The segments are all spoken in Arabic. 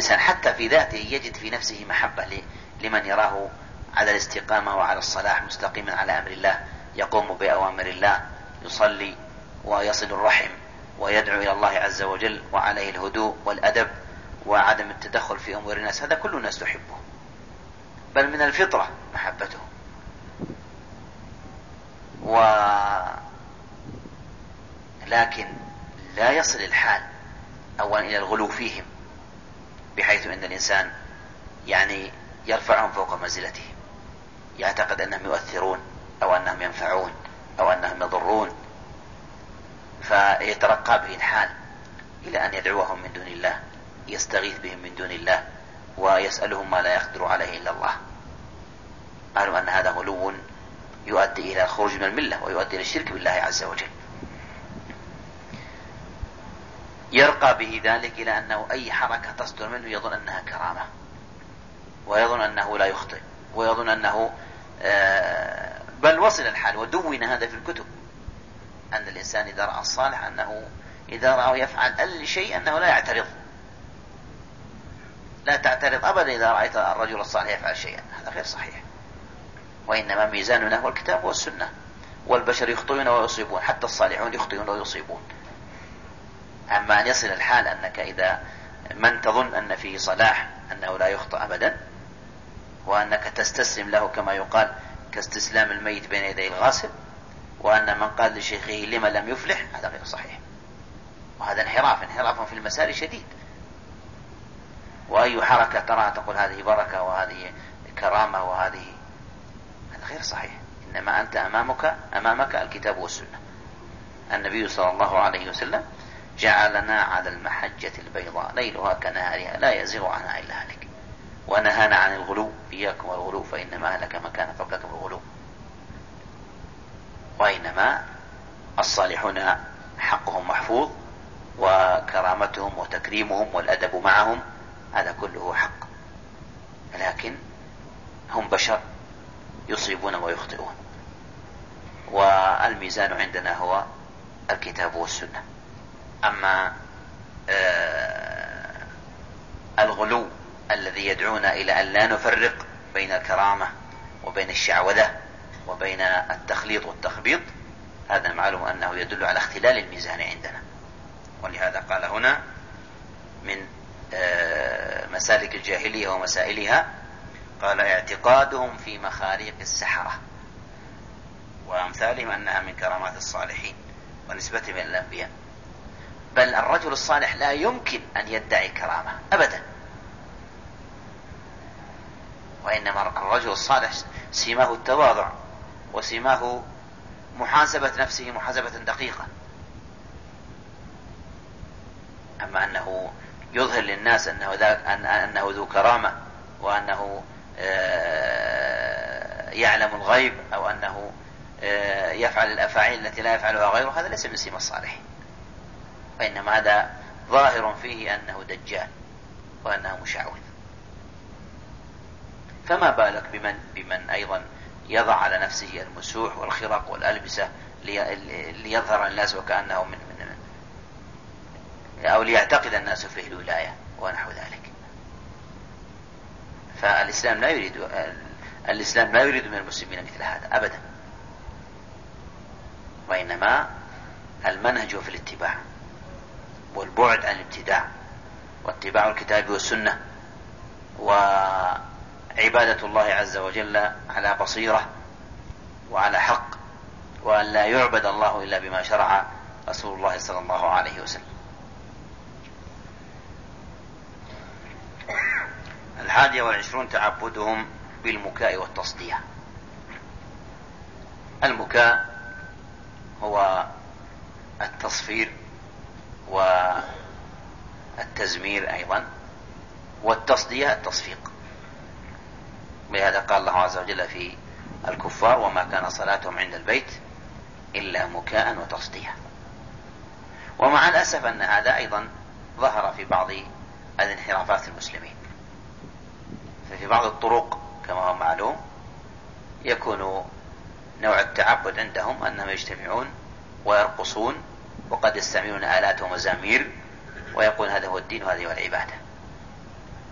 الإنسان حتى في ذاته يجد في نفسه محبة لمن يراه على الاستقامة وعلى الصلاح مستقيما على أمر الله. يقوم بأوامر الله يصلي ويصل الرحم ويدعو إلى الله عز وجل وعليه الهدوء والأدب وعدم التدخل في أمور الناس. هذا كل الناس تحبه. بل من الفطرة محبته. و لكن لا يصل الحال أولا إلى الغلو فيهم. بحيث أن الإنسان يعني يرفعهم فوق منزلتهم يعتقد أنهم يؤثرون أو أنهم ينفعون أو أنهم يضرون. فيترقى به الحال إلى أن يدعوهم من دون الله يستغيث بهم من دون الله ويسألهم ما لا يقدر عليه إلا الله. قالوا أن هذا غلو يؤدي إلى الخروج من الملة ويؤدي إلى الشرك بالله عز وجل. يرقى به ذلك إلى أنه أي حركة تصدر منه يظن أنها كرامة. ويظن أنه لا يخطئ. ويظن أنه آه، بل وصل الحال ودون هذا في الكتب. أن الإنسان إذا رأى الصالح أنه إذا رأى يفعل أقل شيء أنه لا يعترض. لا تعترض أبدا إذا رأيت الرجل الصالح يفعل شيئا. هذا غير صحيح. وإنما ميزاننا هو الكتاب والسنة. والبشر يخطئون ويصيبون. حتى الصالحون يخطئون ويصيبون. أما أن يصل الحال أنك إذا من تظن أن فيه صلاح أنه لا يخطئ أبدا وأنك تستسلم له كما يقال كاستسلام الميت بين يدي الغاسل وأن من قال لشيخه لما لم يفلح هذا غير صحيح. وهذا انحراف انحراف في المسار شديد. وأي حركة تراها تقول هذه بركة وهذه كرامة وهذه هذا غير صحيح. إنما أنت أمامك أمامك الكتاب والسنة. النبي صلى الله عليه وسلم جعلنا على المحجة البيضاء. ليلها كنهارها لا يزيغ عنها إلا هلك. ونهانا عن الغلو. إياكم والغلو فإنما أهلك ما كان قبلكم الغلو. وإنما الصالحون حقهم محفوظ وكرامتهم وتكريمهم والأدب معهم هذا كله حق. لكن هم بشر يصيبون ويخطئون. والميزان عندنا هو الكتاب والسنة. أما آه الغلو الذي يدعونا إلى أن لا نفرق بين الكرامة وبين الشعوذة وبين التخليط والتخبيط هذا معلوم أنه يدل على اختلال الميزان عندنا. ولهذا قال هنا من آه، مسالك الجاهلية ومسائلها قال اعتقادهم في مخاريق السحرة وأمثالهم أنها من كرامات الصالحين ونسبتهم إلى الأنبياء. بل الرجل الصالح لا يمكن أن يدعي كرامة أبدا. وإنما الرجل الصالح سماه التواضع وسماه محاسبة نفسه محاسبة دقيقة. أما أنه يظهر للناس أنه, أنه ذو كرامة وأنه آه، يعلم الغيب أو أنه آه، يفعل الأفاعيل التي لا يفعلها غيره هذا ليس من سيما الصالحين. وإنما هذا ظاهر فيه أنه دجال وأنه مشعوذ. فما بالك بمن بمن أيضا يضع على نفسه المسوح والخرق والألبسة ليظهر الناس وكأنه من, من أو ليعتقد الناس فيه الولاية ونحو ذلك. فالإسلام لا يريد الإسلام لا يريد من المسلمين مثل هذا أبدا. وإنما المنهج في الاتباع. والبعد عن الابتداع واتباع الكتاب والسنة وعبادة الله عز وجل على بصيرة وعلى حق وأن لا يعبد الله إلا بما شرع رسول الله صلى الله عليه وسلم. الحادية والعشرون تعبدهم بالمكاء والتصدية. المكاء هو التصفير والتزمير أيضا والتصدية التصفيق. ولهذا قال الله عز وجل في الكفار وما كان صلاتهم عند البيت إلا مكاء وتصدية. ومع الأسف أن هذا أيضا ظهر في بعض الانحرافات المسلمين. ففي بعض الطرق كما هو معلوم يكون نوع التعبد عندهم أنهم يجتمعون ويرقصون وقد يستعملون آلات ومزامير ويقول هذا هو الدين وهذه هو العبادة.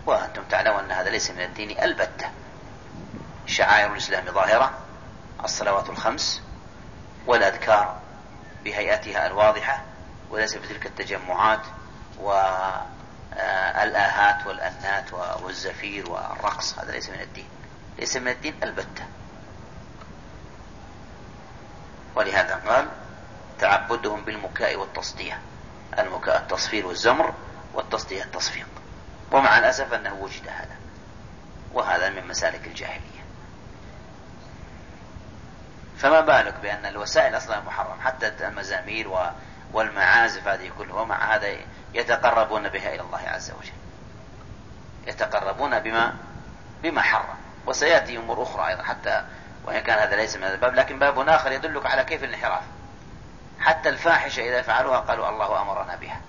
وأنتم تعلمون أن هذا ليس من الدين البتة. شعائر الإسلام ظاهرة الصلوات الخمس والأذكار بهيئتها الواضحة وليس بتلك التجمعات والآهات والأنات والزفير والرقص هذا ليس من الدين. ليس من الدين البتة. ولهذا قال تعبدهم بالمكاء والتصدية. المكاء التصفير والزمر والتصدية التصفيق. ومع الأسف أنه وجد هذا. وهذا من مسالك الجاهلية. فما بالك بأن الوسائل أصلا محرم حتى المزامير والمعازف هذه كلها. ومع هذا يتقربون بها إلى الله عز وجل. يتقربون بما بما حرم. وسيأتي أمور أخرى أيضا حتى وإن كان هذا ليس من هذا الباب لكن باب آخر يدلك على كيف الانحراف. حتى الفاحشة إذا فعلوها قالوا الله أمرنا بها.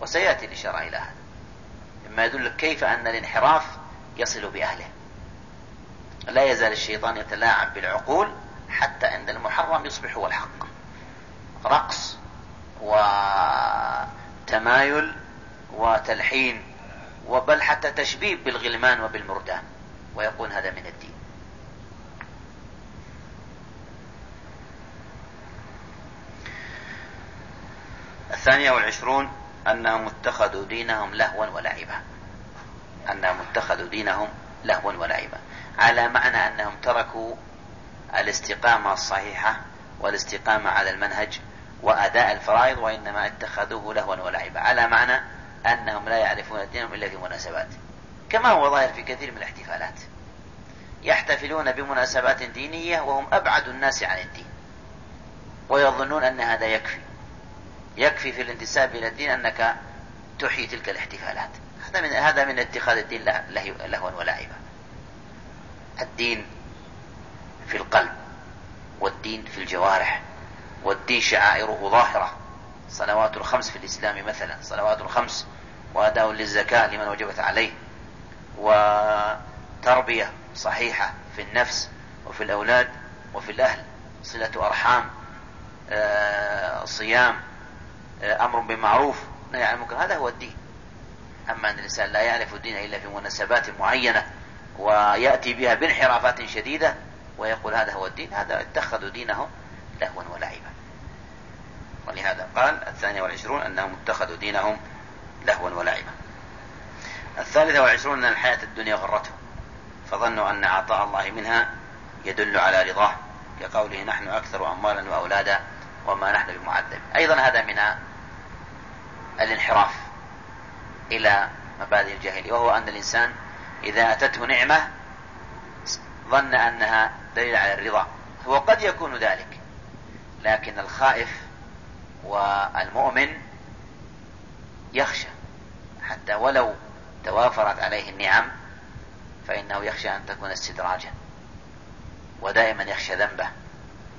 وسيأتي الإشارة إلى هذا. مما يدلك كيف أن الانحراف يصل بأهله. لا يزال الشيطان يتلاعب بالعقول حتى عند المحرم يصبح هو الحق. رقص وتمايل وتلحين وبل حتى تشبيب بالغلمان وبالمردان. ويكون هذا من الدين. الثانية والعشرون أنهم اتخذوا دينهم لهوا ولعبا. أنهم اتخذوا دينهم لهوا ولعبا. على معنى أنهم تركوا الاستقامة الصحيحة والاستقامة على المنهج وأداء الفرائض وإنما اتخذوه لهوا ولعبا. على معنى أنهم لا يعرفون دينهم إلا في مناسبات. كما هو ظاهر في كثير من الاحتفالات. يحتفلون بمناسبات دينية وهم أبعد الناس عن الدين. ويظنون أن هذا يكفي. يكفي في الانتساب إلى الدين أنك تحيي تلك الاحتفالات. هذا من هذا من اتخاذ الدين لهوا ولعبا الدين في القلب والدين في الجوارح والدين شعائره ظاهرة. صلوات الخمس في الإسلام مثلا صلوات الخمس وأداء للزكاة لمن وجبت عليه. وتربية صحيحة في النفس وفي الأولاد وفي الأهل صلة أرحام آه، صيام أمر بالمعروف نهي عن المنكر هذا هو الدين. أما أن الإنسان لا يعرف الدين إلا في مناسبات معينة ويأتي بها بانحرافات شديدة ويقول هذا هو الدين هذا اتخذوا دينهم لهوا ولعبا. ولهذا قال الثانية والعشرون أنهم اتخذوا دينهم لهوا ولعبا. الثالثة والعشرون أن الحياة الدنيا غرتهم فظنوا أن عطاء الله منها يدل على رضاه كقوله نحن أكثر أموالا وأولادا وما نحن بمعذب أيضا هذا من الانحراف إلى مبادئ الجاهلية وهو أن الإنسان إذا أتته نعمة ظن أنها دليل على الرضا. هو قد يكون ذلك لكن الخائف والمؤمن يخشى. حتى ولو توافرت عليه النعم فإنه يخشى أن تكون استدراجا ودائما يخشى ذنبه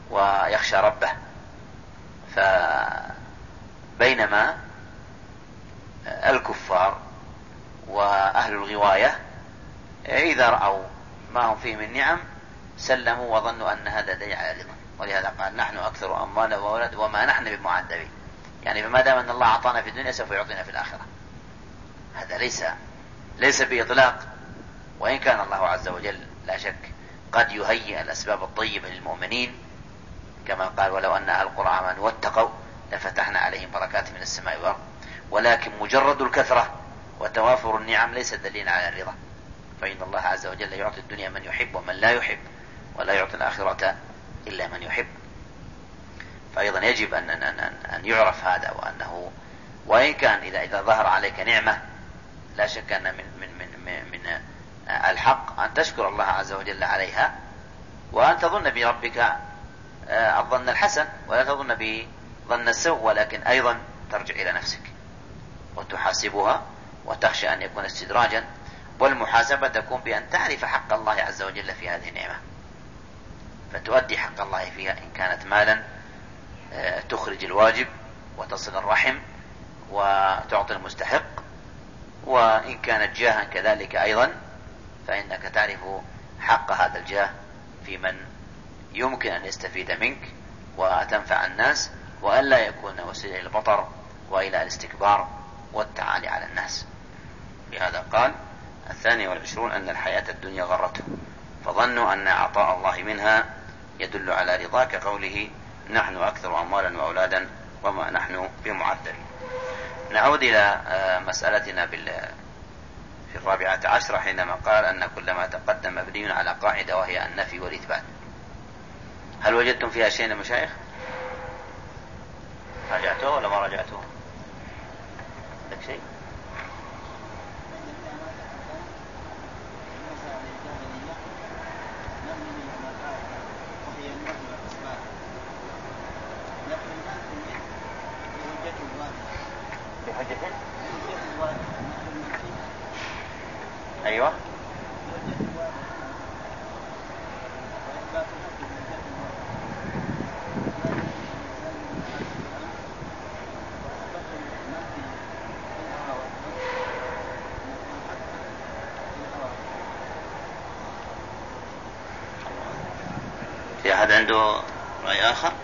ويخشى ربه. فبينما الكفار وأهل الغواية إذا رأوا ما هم فيه من نعم سلموا وظنوا أن هذا دليل على رضا ولهذا قال نحن أكثر أموالا وأولاد وما نحن بمعذبين. يعني فما دام أن الله أعطانا في الدنيا سوف يعطينا في الآخرة. هذا ليس ليس بإطلاق. وإن كان الله عز وجل لا شك قد يهيئ الأسباب الطيبة للمؤمنين كما قال ولو أن أهل القرى آمنوا واتقوا لفتحنا عليهم بركات من السماء والأرض. ولكن مجرد الكثرة وتوافر النعم ليس دليلا على الرضا. فإن الله عز وجل يعطي الدنيا من يحب ومن لا يحب ولا يعطي الآخرة إلا من يحب. فأيضا يجب أن أن أن يعرف هذا وأنه وإن كان إذا إذا ظهر عليك نعمة لا شك أن من من من من, من الحق أن تشكر الله عز وجل عليها وأن تظن بربك آه، الظن الحسن ولا تظن بظن السوء ولكن أيضا ترجع إلى نفسك. وتحاسبها وتخشى أن يكون استدراجا والمحاسبة تكون بأن تعرف حق الله عز وجل في هذه النعمة. فتؤدي حق الله فيها إن كانت مالا آه، تخرج الواجب وتصل الرحم وتعطي المستحق. وإن كانت جاها كذلك أيضا فإنك تعرف حق هذا الجاه في من يمكن أن يستفيد منك وتنفع الناس وألا يكون وسيلة إلى البطر وإلى الاستكبار. والتعالي على الناس لهذا قال الثاني والعشرون أن الحياة الدنيا غرتهم فظنوا أن عطاء الله منها يدل على رضا كقوله نحن أكثر أموالا وأولادا وما نحن بمعذبين نعود إلى آه، مسألتنا بال في الرابعة عشرة حينما قال أن كل ما تقدم مبني على قاعدة وهي النفي والإثبات هل وجدتم فيها شيء يا مشايخ؟ راجعتوه ولا ما راجعتوه؟ ¿sí? أحد عنده رأي آخر؟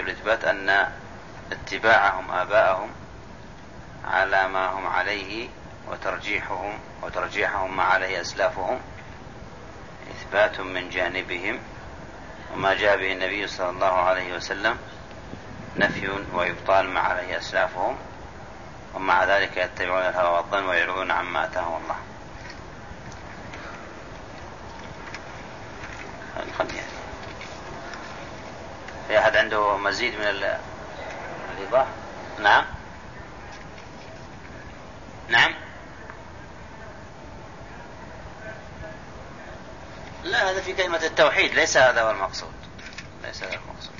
الإثبات أن اتباعهم آباءهم على ما هم عليه وترجيحهم وترجيحهم ما عليه أسلافهم إثبات من جانبهم وما جاء به النبي صلى الله عليه وسلم نفي وإبطال ما عليه أسلافهم ومع ذلك يتبعون الهوى والظن ويعرضون عما أتاهم الله في أحد عنده مزيد من الإيضاح؟ نعم. نعم. لا هذا في كلمة التوحيد ليس هذا هو المقصود. ليس هذا المقصود.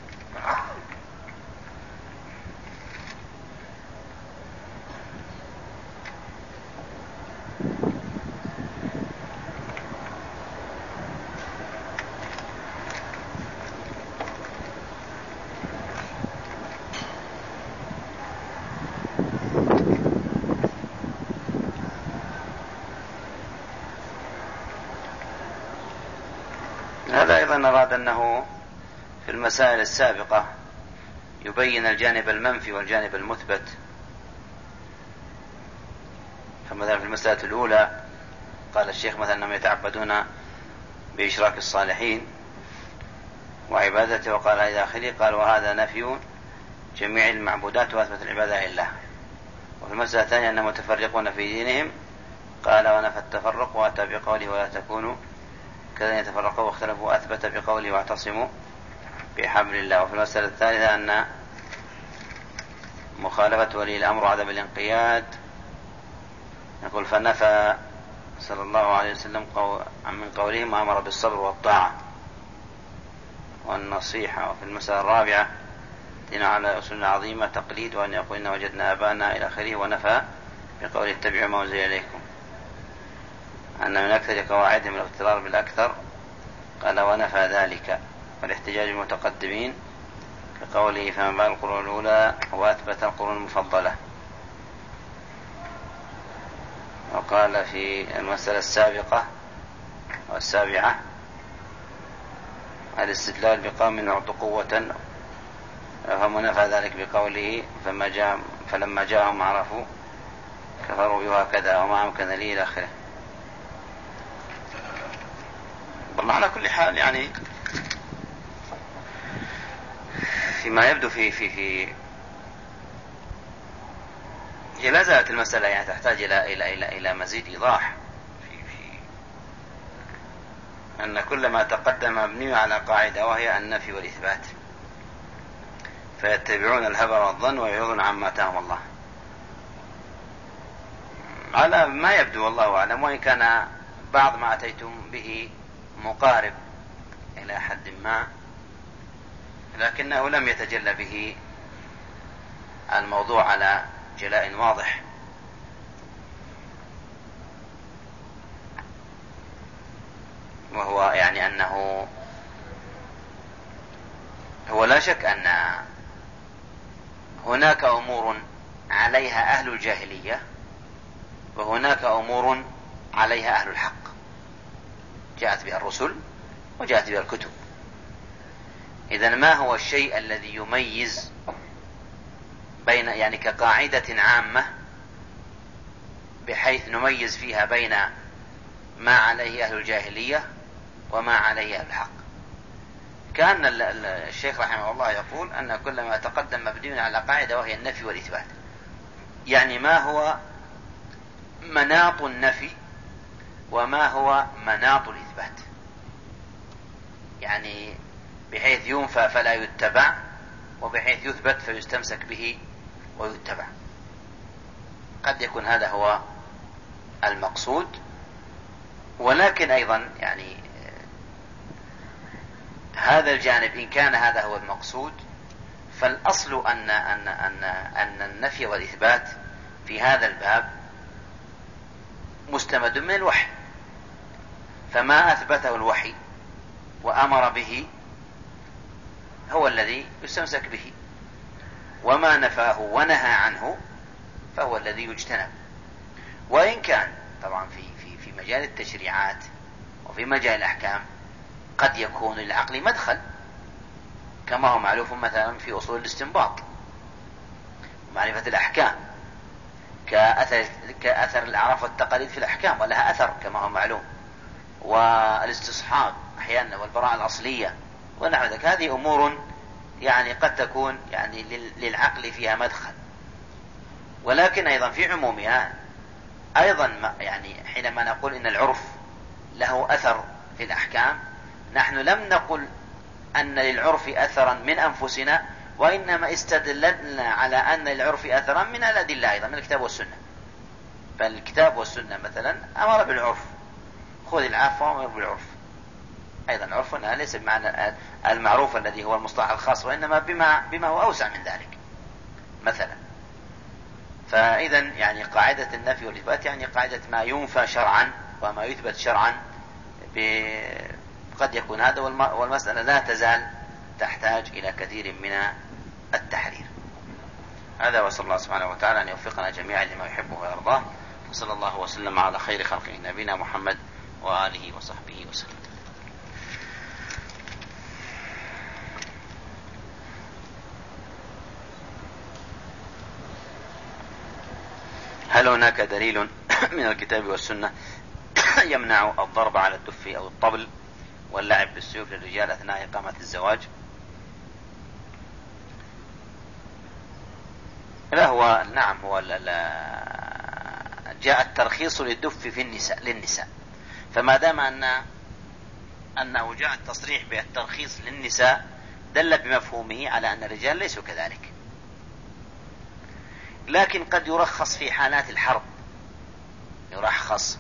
أراد أنه في المسائل السابقة يبين الجانب المنفي والجانب المثبت. فمثلا في المسألة الأولى قال الشيخ مثلا أنهم يتعبدون بإشراك الصالحين وعبادته وقال إلى آخره قال وهذا نفي جميع المعبودات وأثبت العبادة لله وفي المسألة الثانية أنهم متفرقون في دينهم قال ونفى التفرق وأتى بقوله ولا تكونوا كذا يتفرقوا واختلفوا. أثبت بقوله واعتصموا بحبل الله. وفي المسألة الثالثة أن مخالفة ولي الأمر عدم الانقياد. يقول فنفى صلى الله عليه وسلم من قولهم وأمر بالصبر والطاعة والنصيحة. وفي المسألة الرابعة دين على أصول عظيمة تقليد وأن يقول إن وجدنا آباءنا إلى آخره ونفى بقول اتبعوا ما أنزل إليكم. أن من أكثر قواعدهم الاغترار بالأكثر قال ونفى ذلك والاحتجاج المتقدمين كقوله فما بال القرون الأولى وأثبت القرون المفضلة. وقال في المسألة السابقة أو السابعة الاستدلال بقوم أعطوا قوة فهم نفى ذلك بقوله فما جاء فلما جاءهم عرفوا كفروا بها كذا أمكن لي إلى آخره. والله على كل حال يعني فيما يبدو في في في هي لا زالت المسألة يعني تحتاج إلى إلى إلى إلى مزيد إيضاح. في في أن كل ما تقدم مبني على قاعدة وهي النفي والإثبات. فيتبعون الهبى والظن ويعرضون عما اتاهم الله. على ما يبدو والله أعلم وإن كان بعض ما أتيتم به مقارب إلى حد ما لكنه لم يتجلى به الموضوع على جلاء واضح. وهو يعني أنه هو لا شك أن هناك أمور عليها أهل الجاهلية وهناك أمور عليها أهل الحق. جاءت بها الرسل وجاءت بها الكتب. إذا ما هو الشيء الذي يميز بين يعني كقاعدة عامة بحيث نميز فيها بين ما عليه أهل الجاهلية وما عليه أهل الحق. كأن الشيخ رحمه الله يقول أن كل ما تقدم مبني على قاعدة وهي النفي والإثبات. يعني ما هو مناط النفي وما هو مناط الإثبات. يعني بحيث ينفى فلا يتبع وبحيث يثبت فيستمسك به ويتبع. قد يكون هذا هو المقصود. ولكن أيضا يعني هذا الجانب إن كان هذا هو المقصود فالأصل أن أن أن أن النفي والإثبات في هذا الباب مستمد من الوحي. فما أثبته الوحي وأمر به هو الذي يستمسك به. وما نفاه ونهى عنه فهو الذي يجتنب. وإن كان طبعا في في في مجال التشريعات وفي مجال الأحكام قد يكون للعقل مدخل كما هو معروف مثلا في أصول الاستنباط معرفة الأحكام. كأثر, كأثر الأعراف والتقاليد في الأحكام ولها أثر كما هو معلوم. والاستصحاب أحيانا والبراءة الأصلية ونحو ذلك. هذه أمور يعني قد تكون يعني للعقل فيها مدخل. ولكن أيضا في عمومها أيضا يعني حينما نقول إن العرف له أثر في الأحكام نحن لم نقل أن للعرف أثرا من أنفسنا وإنما استدللنا على أن للعرف أثرا من الأدلة أيضا من الكتاب والسنة. فالكتاب والسنة مثلا أمر بالعرف. خذ العفو وأمر بالعرف. أيضا عرفنا ليس بمعنى المعروف الذي هو المصطلح الخاص وإنما بما بما هو أوسع من ذلك مثلا. فإذا يعني قاعدة النفي والإثبات يعني قاعدة ما ينفى شرعا وما يثبت شرعا قد يكون هذا والمسألة لا تزال تحتاج إلى كثير من التحرير. هذا وصلى الله سبحانه وتعالى أن يوفقنا جميعا لما يحبه ويرضاه. وصلى الله وسلم على خير خلقه نبينا محمد وآله وصحبه وسلم. هل هناك دليل من الكتاب والسنة يمنع الضرب على الدف أو الطبل واللعب بالسيوف للرجال أثناء إقامة الزواج؟ لا هو نعم هو جاء الترخيص للدف في النساء للنساء. فما دام أن أنه جاء التصريح بالترخيص للنساء دل بمفهومه على أن الرجال ليسوا كذلك. لكن قد يرخص في حالات الحرب. يرخص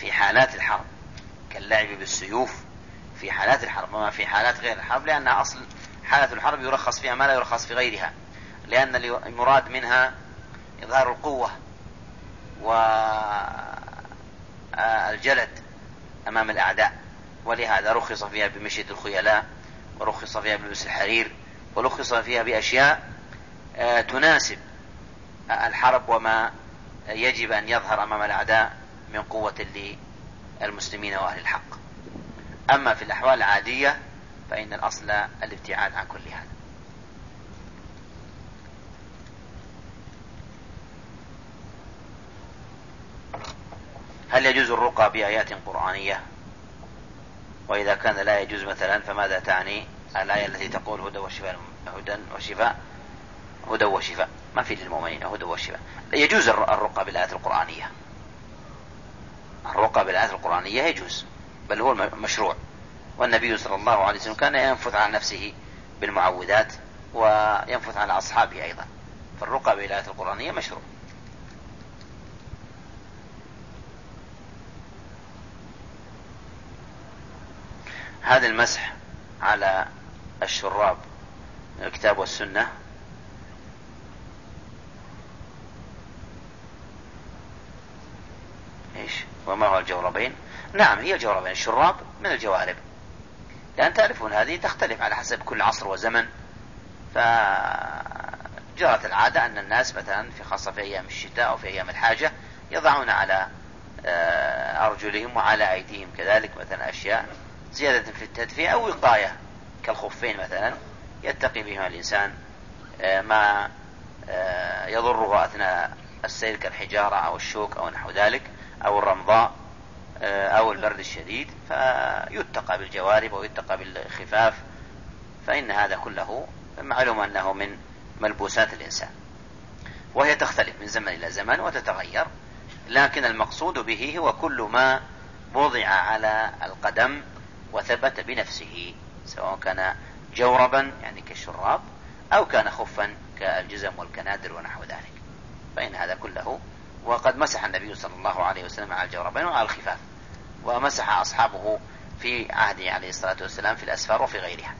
في حالات الحرب. كاللعب بالسيوف في حالات الحرب وما في حالات غير الحرب لأن أصل حالة الحرب يرخص فيها ما لا يرخص في غيرها. لأن المراد منها إظهار القوة والجلد أمام الأعداء. ولهذا رخص فيها بمشية الخيلاء ورخص فيها بلبس الحرير ورخص فيها بأشياء آه، تناسب الحرب وما يجب أن يظهر أمام الأعداء من قوة للمسلمين وأهل الحق. أما في الأحوال العادية فإن الأصل الابتعاد عن كل هذا. هل يجوز الرقى بآيات قرآنية؟ وإذا كان لا يجوز مثلا فماذا تعني الآية التي تقول هدى وشفاء هدى وشفاء؟ هدى وشفاء. ما في للمؤمنين هدى وشفاء. يجوز الرقى بالآيات القرآنية. الرقى بالآيات القرآنية يجوز بل هو مشروع. والنبي صلى الله عليه وسلم كان ينفث على نفسه بالمعوذات وينفث على أصحابه أيضا. فالرقى بالآيات القرآنية مشروع. هذا المسح على الشراب من الكتاب والسنة. إيش؟ وما هو الجوربين؟ نعم هي الجوربين الشراب من الجوارب. لأن تعرفون هذه تختلف على حسب كل عصر وزمن. فجرت العادة أن الناس مثلا في خاصة في أيام الشتاء أو في أيام الحاجة يضعون على آه، أرجلهم وعلى أيديهم. كذلك مثلا أشياء زيادة في التدفئة أو وقاية كالخفين مثلا يتقي بهما الإنسان آه، ما آه، يضره أثناء السير كالحجارة أو الشوك أو نحو ذلك أو الرمضاء آه، أو البرد الشديد فيتقى بالجوارب ويتقى بالخفاف فإن هذا كله معلوم أنه من ملبوسات الإنسان. وهي تختلف من زمن إلى زمن وتتغير لكن المقصود به هو كل ما وضع على القدم وثبت بنفسه سواء كان جوربا يعني كالشراب أو كان خفا كالجزم والكنادر ونحو ذلك. فإن هذا كله وقد مسح النبي صلى الله عليه وسلم على الجوربين وعلى الخفاف ومسح أصحابه في عهده عليه الصلاة والسلام في الأسفار وفي غيرها.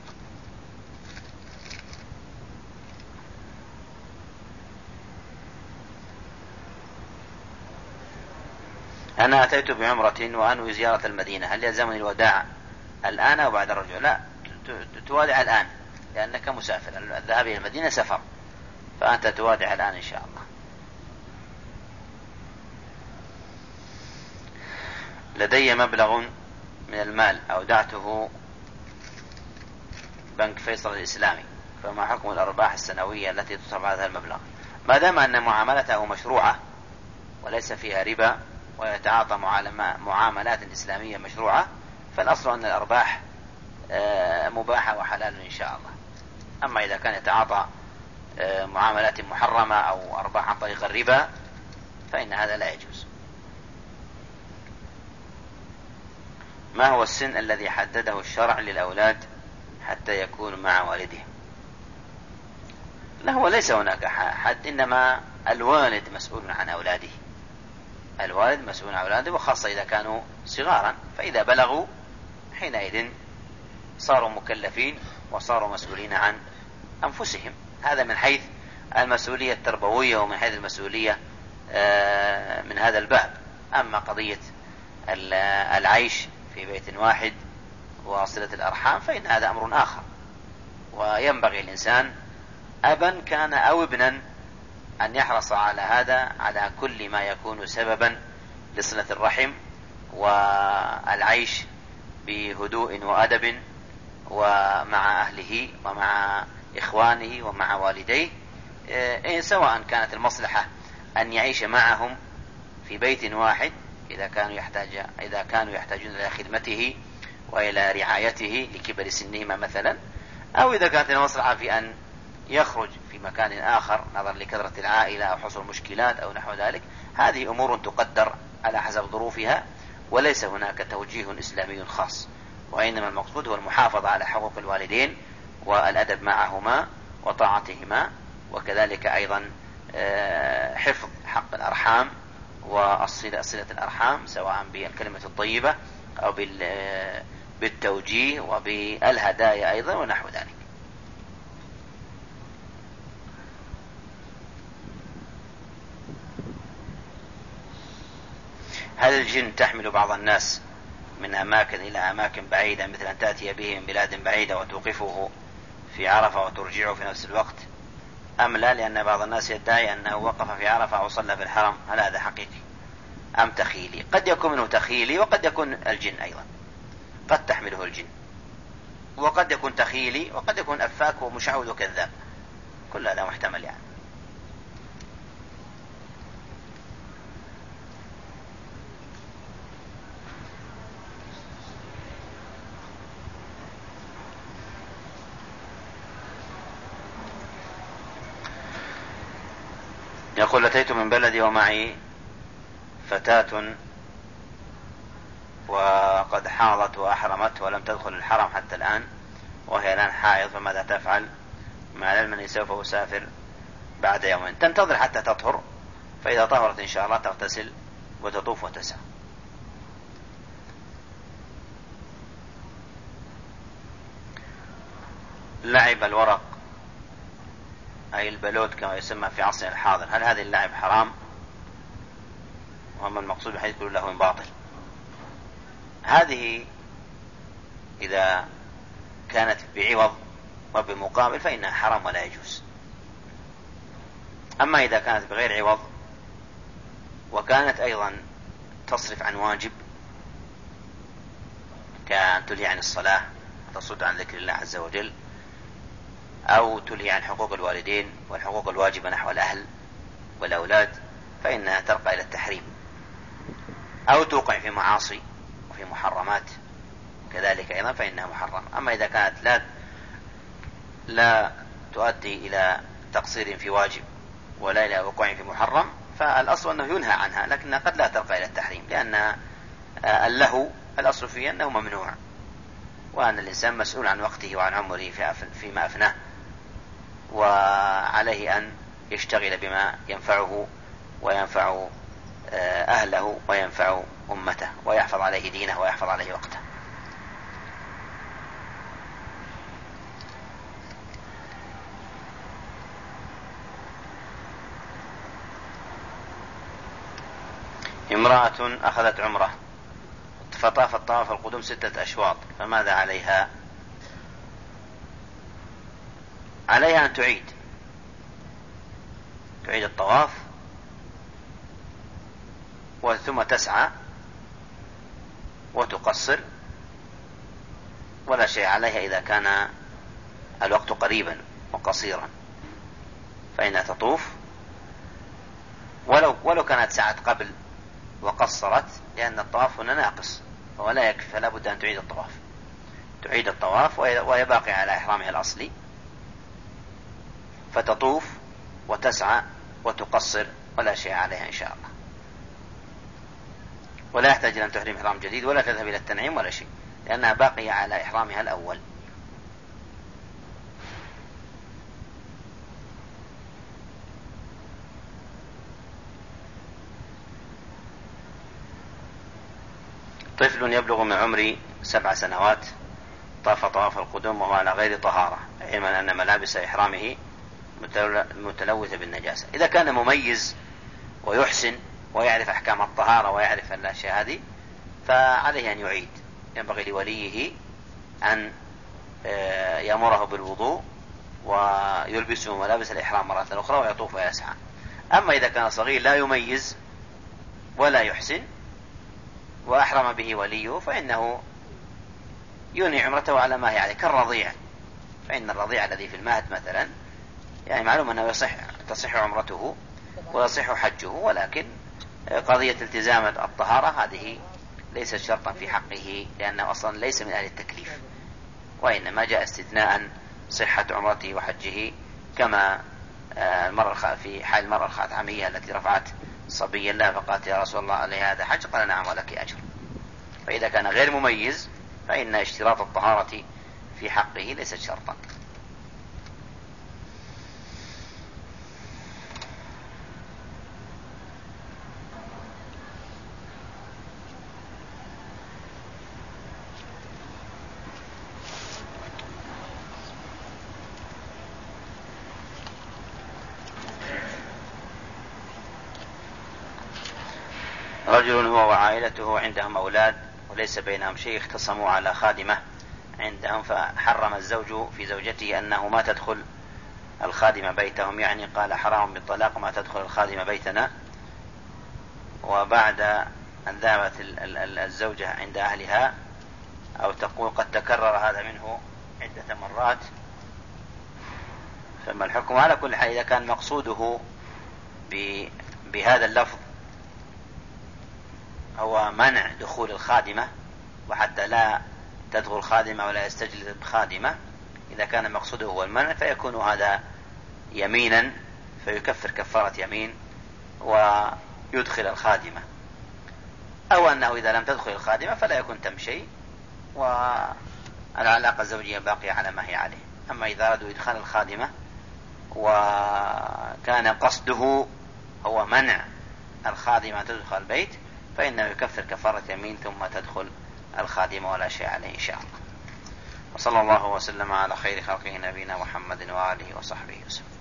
أنا أتيت بعمرة وأنوي زيارة المدينة. هل يلزمني الوداع الآن أو بعد الرجوع؟ لا. توادع الآن لأنك مسافر. الذهاب إلى المدينة سفر. فأنت توادع الآن إن شاء الله. لدي مبلغ من المال أودعته بنك فيصل الإسلامي. فما حكم الأرباح السنوية التي تصرف هذا المبلغ؟ ما دام أن معاملته مشروعة وليس فيها ربا ويتعاطى معاملات إسلامية مشروعة فالأصل أن الأرباح آه، مباحة وحلال إن شاء الله. أما إذا كان يتعاطى آه، معاملات محرمة أو أرباح عن طريق الربا فإن هذا لا يجوز. ما هو السن الذي حدده الشرع للأولاد حتى يكونوا مع والدهم؟ لا هو ليس هناك حد إنما الوالد مسؤول عن أولاده. الوالد مسؤول عن أولاده وخاصة إذا كانوا صغارا فإذا بلغوا حينئذ صاروا مكلفين وصاروا مسؤولين عن أنفسهم. هذا من حيث المسؤولية التربوية ومن حيث المسؤولية آه، من هذا الباب. أما قضية العيش في بيت واحد وصلة الأرحام فإن هذا أمر آخر. وينبغي الإنسان أبا كان أو ابنا أن يحرص على هذا على كل ما يكون سببا لصلة الرحم والعيش بهدوء وأدب ومع أهله ومع إخوانه ومع والديه إيه سواء كانت المصلحة أن يعيش معهم في بيت واحد إذا كانوا يحتاج إذا كانوا يحتاجون إلى خدمته وإلى رعايته لكبر سنهما مثلا أو إذا كانت المصلحة في أن يخرج في مكان آخر نظرا لكثرة العائلة أو حصول مشكلات أو نحو ذلك هذه أمور تقدر على حسب ظروفها. وليس هناك توجيه إسلامي خاص وإنما المقصود هو المحافظة على حقوق الوالدين والأدب معهما وطاعتهما وكذلك أيضا آه، حفظ حق الأرحام وصلة صلة الأرحام سواء بالكلمة الطيبة أو بالتوجيه وبالهدايا أيضا ونحو ذلك. هل الجن تحمل بعض الناس من أماكن إلى أماكن بعيدة مثل أن تأتي به من بلاد بعيدة وتوقفه في عرفة وترجعه في نفس الوقت؟ أم لا لأن بعض الناس يدعي أنه وقف في عرفة أو صلى في الحرم هل هذا حقيقي؟ أم تخيلي؟ قد يكون منه تخيلي وقد يكون الجن أيضا. قد تحمله الجن. وقد يكون تخيلي وقد يكون أفاك ومشعوذ وكذاب. كل هذا محتمل يعني يقول أتيت من بلدي ومعي فتاة وقد حاضت وأحرمت ولم تدخل الحرم حتى الآن وهي الآن حائض فماذا تفعل؟ مع العلم أني سوف أسافر بعد يومين. تنتظر حتى تطهر فإذا طهرت إن شاء الله تغتسل وتطوف وتسعى. لعب الورق أي البلوت كما يسمى في عصرنا الحاضر هل هذه اللعب حرام؟ وما المقصود بحيث كل له من باطل. هذه إذا كانت بعوض وبمقابل فإنها حرام ولا يجوز. أما إذا كانت بغير عوض وكانت أيضا تصرف عن واجب كأن تلهي عن الصلاة وتصد عن ذكر الله عز وجل أو تلهي عن حقوق الوالدين والحقوق الواجبة نحو الأهل والأولاد فإنها ترقى إلى التحريم. أو توقع في معاصي وفي محرمات كذلك أيضا فإنها محرمة. أما إذا كانت لا لا تؤدي إلى تقصير في واجب ولا إلى وقوع في محرم فالأصل أنه ينهى عنها لكنها قد لا ترقى إلى التحريم لأن اللهو الأصل فيه أنه ممنوع وأن الإنسان مسؤول عن وقته وعن عمره فيما أفناه وعليه أن يشتغل بما ينفعه وينفع آه، أهله وينفع أمته ويحفظ عليه دينه ويحفظ عليه وقته. امرأة أخذت عمرة فطاف الطواف القدوم ستة أشواط فماذا عليها؟ عليها أن تعيد تعيد الطواف ثم تسعى وتقصر ولا شيء عليها إذا كان الوقت قريبا وقصيرا. فإنها تطوف. ولو ولو كانت سعت قبل وقصرت لأن الطواف هنا ناقص وهو لا يكفي فلا بد أن تعيد الطواف. تعيد الطواف وهي باقية على إحرامها الأصلي. فتطوف وتسعى وتقصر ولا شيء عليها إن شاء الله. ولا يحتاج أن تحرم إحرام جديد ولا تذهب إلى التنعيم ولا شيء لأنها باقية على إحرامها الأول. طفل يبلغ من عمر سبع سنوات طاف طواف القدوم وهو على غير طهارة علما أن ملابس إحرامه متلوثة بالنجاسة. إذا كان مميز ويحسن ويعرف أحكام الطهارة ويعرف الأشياء هذه فعليه أن يعيد. ينبغي لوليه أن آه، يأمره بالوضوء ويلبسه ملابس الإحرام مرة أخرى ويطوف ويسعى. أما إذا كان صغير لا يميز ولا يحسن وأحرم به وليه فإنه ينهي عمرته على ما هي عليه كالرضيع. فإن الرضيع الذي في المهد مثلا يعني معلوم أنه يصح تصح عمرته ويصح حجه ولكن قضية التزام الطهارة هذه ليست شرطا في حقه لأنه أصلا ليس من أهل التكليف وإنما جاء استثناء صحة عمرته وحجه كما آه، المرة في حال المرأة الخاتمية التي رفعت صبيا لها فقالت يا رسول الله عليه هذا حج؟ قال نعم ولك أجر. فإذا كان غير مميز فإن اشتراط الطهارة في حقه ليست شرطا رجل هو وعائلته عندهم أولاد وليس بينهم شيء اختصموا على خادمة عندهم فحرم الزوج في زوجته أنه ما تدخل الخادمة بيتهم. يعني قال حرام بالطلاق ما تدخل الخادمة بيتنا. وبعد أن ذهبت الزوجة عند أهلها أو تقول قد تكرر هذا منه عدة مرات فما الحكم على كل حال إذا كان مقصوده بهذا اللفظ هو منع دخول الخادمة وحتى لا تدخل خادمة ولا يستجلب خادمة إذا كان مقصوده هو المنع فيكون هذا يمينا فيكفر كفارة يمين ويدخل الخادمة. أو أنه إذا لم تدخل الخادمة فلا يكون تم شيء والعلاقة الزوجية باقية على ما هي عليه. أما إذا أرادوا إدخال الخادمة وكان قصده هو منع الخادمة تدخل البيت فإنه يكفر كفارة يمين ثم تدخل الخادمة ولا شيء عليه إن شاء الله. وصلى الله وسلم على خير خلقه نبينا محمد وآله وصحبه وسلم.